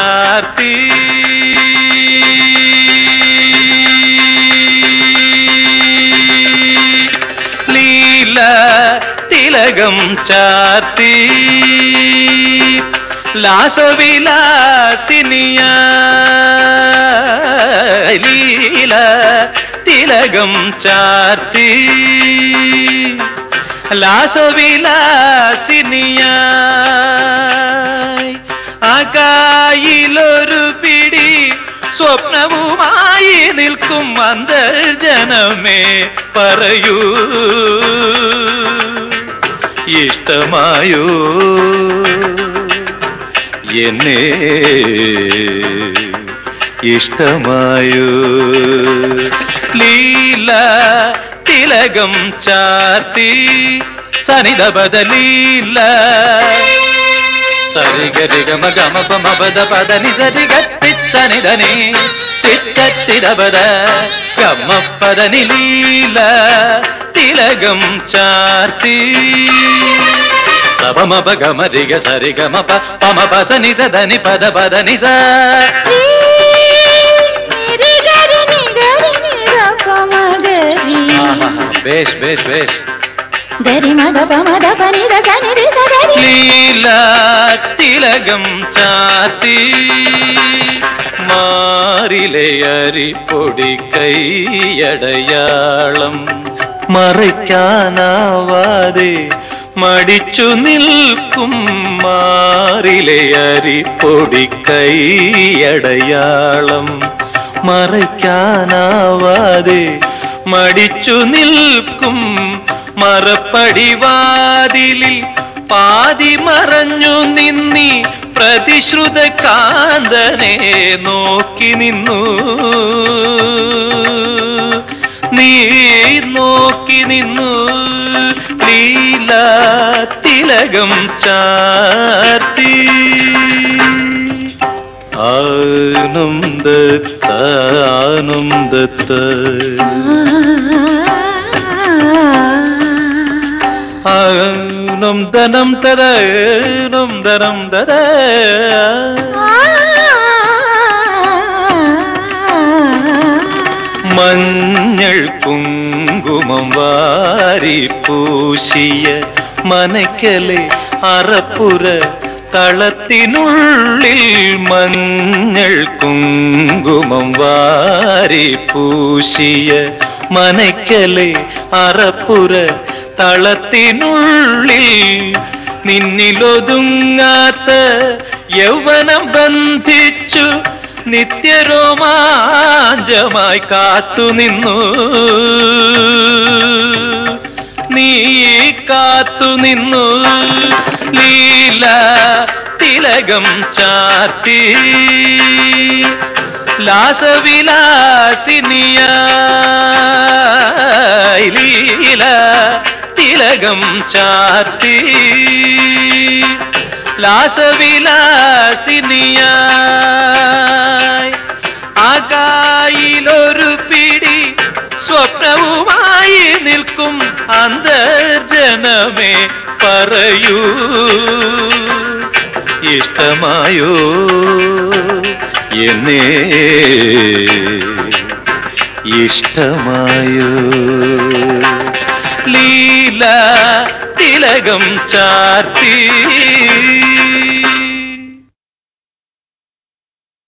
ചാർത്തി ലീല തിലകം ചാർത്തി ലാസവിലാസിനിയ ലീല തിലകം ചാർത്തി ലാസവിലാസിനിയായി ആകായിലൊരു പിടി സ്വപ്നവുമായി നിൽക്കും അന്തർജനമേ പറയൂ. ഇഷ്ടമായോ? എന്നെ ഇഷ്ടമായോ? ലീല തിലകം ചാർത്തി സനിത ബദലീല సరిగరిగమ గమ పమ పద పద ని సరిగ తిత్త నిదని తిత్తబద గమ పద నిలీల తిలగం చార్తి. సమ ప గమ రిగ సరి గమ ప పమ పస నిజ దని పద పద నిజ బేష్ బేష్ బేష్. ലീലാത്തിലകം ചാത്തി. മാറിലെ പൊടി കൈയടയാളം. മറയ്ക്കാനാവാതെ മടിച്ചു നിൽക്കും മാറിലെ പൊടി കൈയടയാളം. മറയ്ക്കാനാവാതെ മടിച്ചു നിൽക്കും മറപ്പടിവാതിലിൽ പാതി മറഞ്ഞു നിന്നി പ്രതിശ്രുത കാന്തനെ നോക്കി നിന്നു. നീ നോക്കി നിന്നു. ലീല തിലകം ചാർത്തി. ആനന്ദത്ത ആനന്ദത്ത. ആനം ധനം തര നം ധനം തര മഞ്ഞൾ കുങ്കുമം വാരി പൂശിയ മനക്കലെ അറപ്പുര തളത്തിനുള്ളിൽ മഞ്ഞൾ കുങ്കുമം വാരി പൂശിയ മനക്കലെ അറപ്പുര തളത്തിനുള്ളിൽ നിന്നിലൊതുങ്ങാത്ത യൗവനം ബന്ധിച്ചു നിത്യരോമാഞ്ചമായി കാത്തുനിന്നു. നീ കാത്തുനിന്നു. ലീല തിലകം ചാത്തി ലാസവിലാസിനിയ ലീല തിലകം ചാർത്തി. ലാസവിലാസിനിയ ആകായിലൊരു പിടി സ്വപ്നവുമായി നിൽക്കും അന്തർജനമേ പറയൂ. ഇഷ്ടമായോ എന്നെ? ഇഷ്ടമായോ? ലീല തിലകം ചാർത്തി.